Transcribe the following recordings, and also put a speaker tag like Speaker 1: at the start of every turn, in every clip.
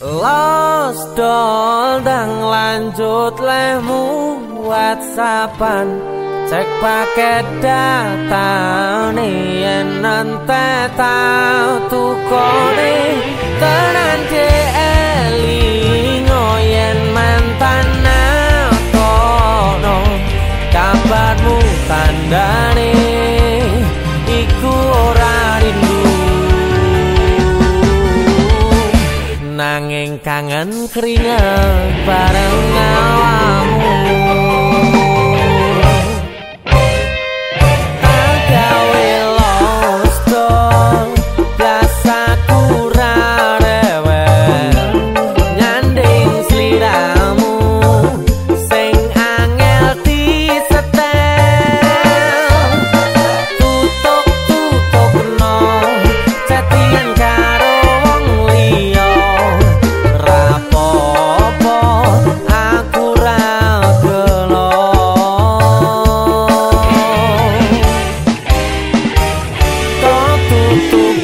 Speaker 1: Los dol lanjut lemu whatsappan Cek paket data nih yen nante tau tukone. Tenan nanging kangen keringet bareng awamu voltou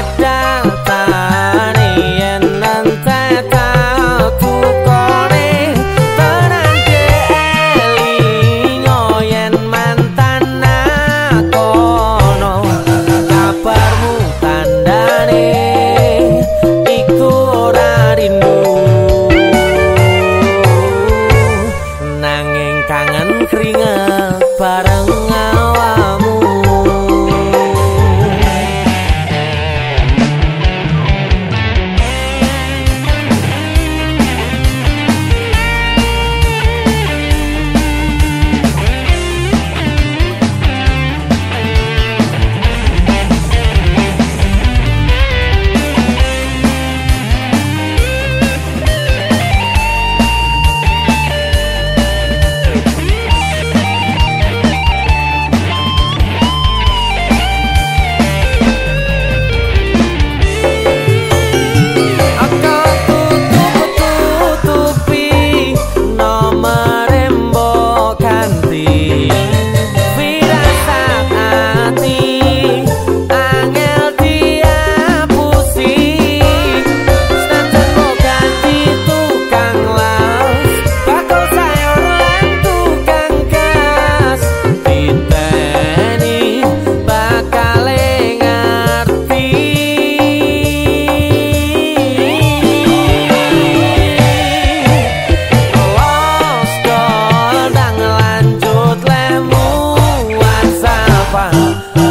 Speaker 1: that.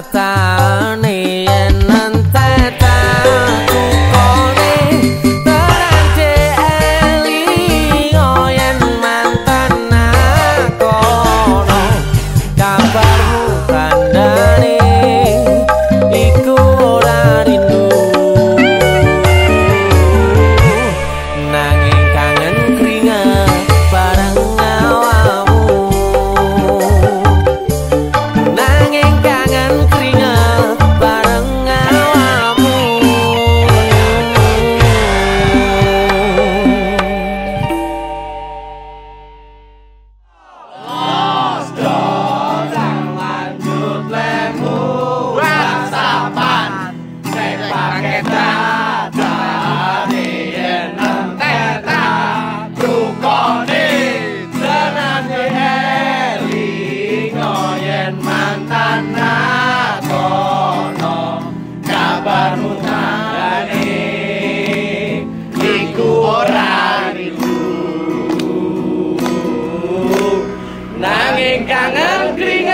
Speaker 1: தானே என் kangen kangen